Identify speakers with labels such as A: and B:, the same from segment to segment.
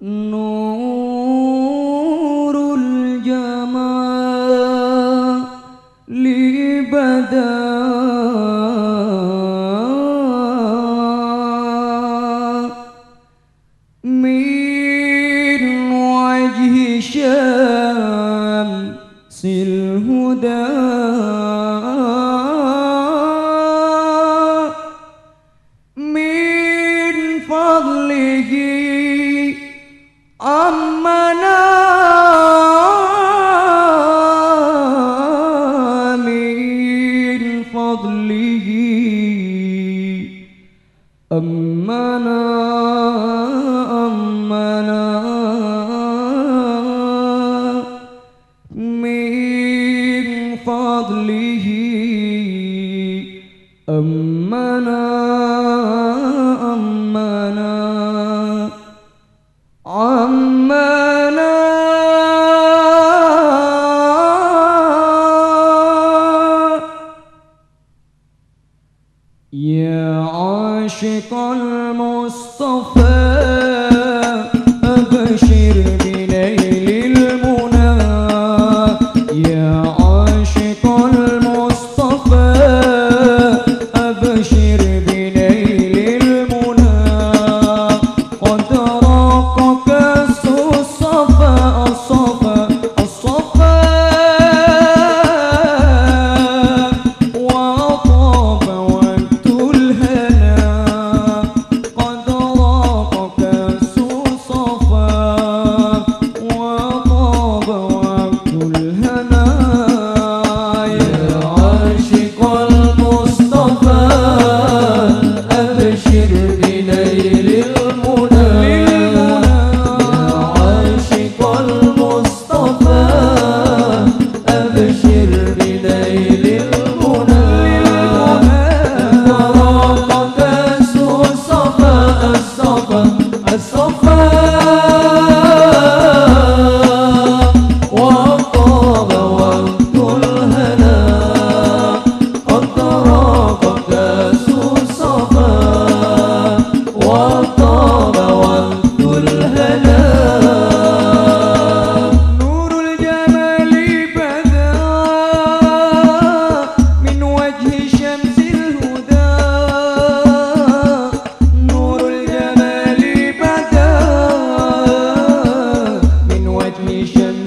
A: No. أمنا أمنا. من فضله. أمنا يا عاشق المصطفى. me chamar.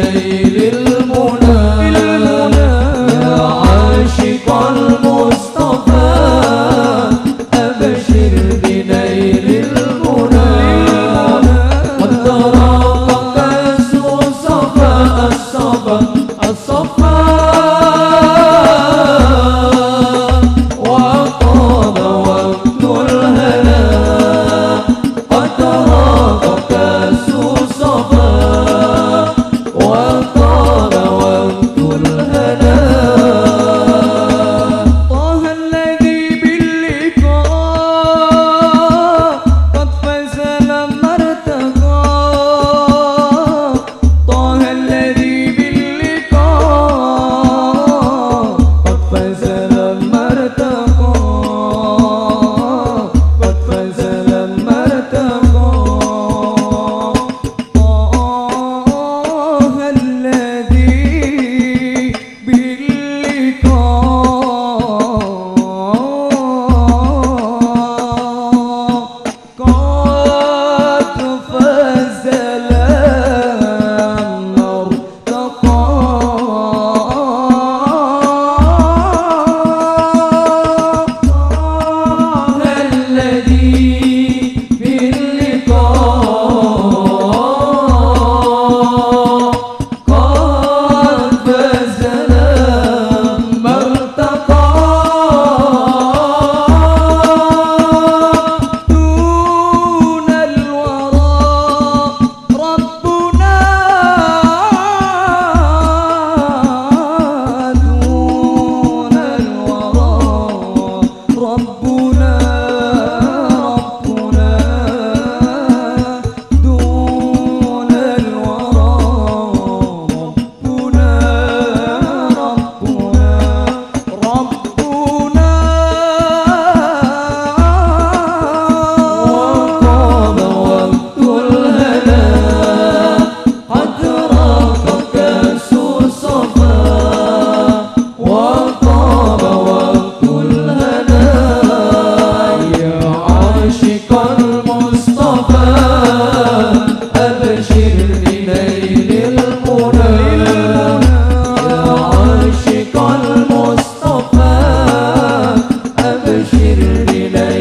A: Yeah, yeah. திருவிலை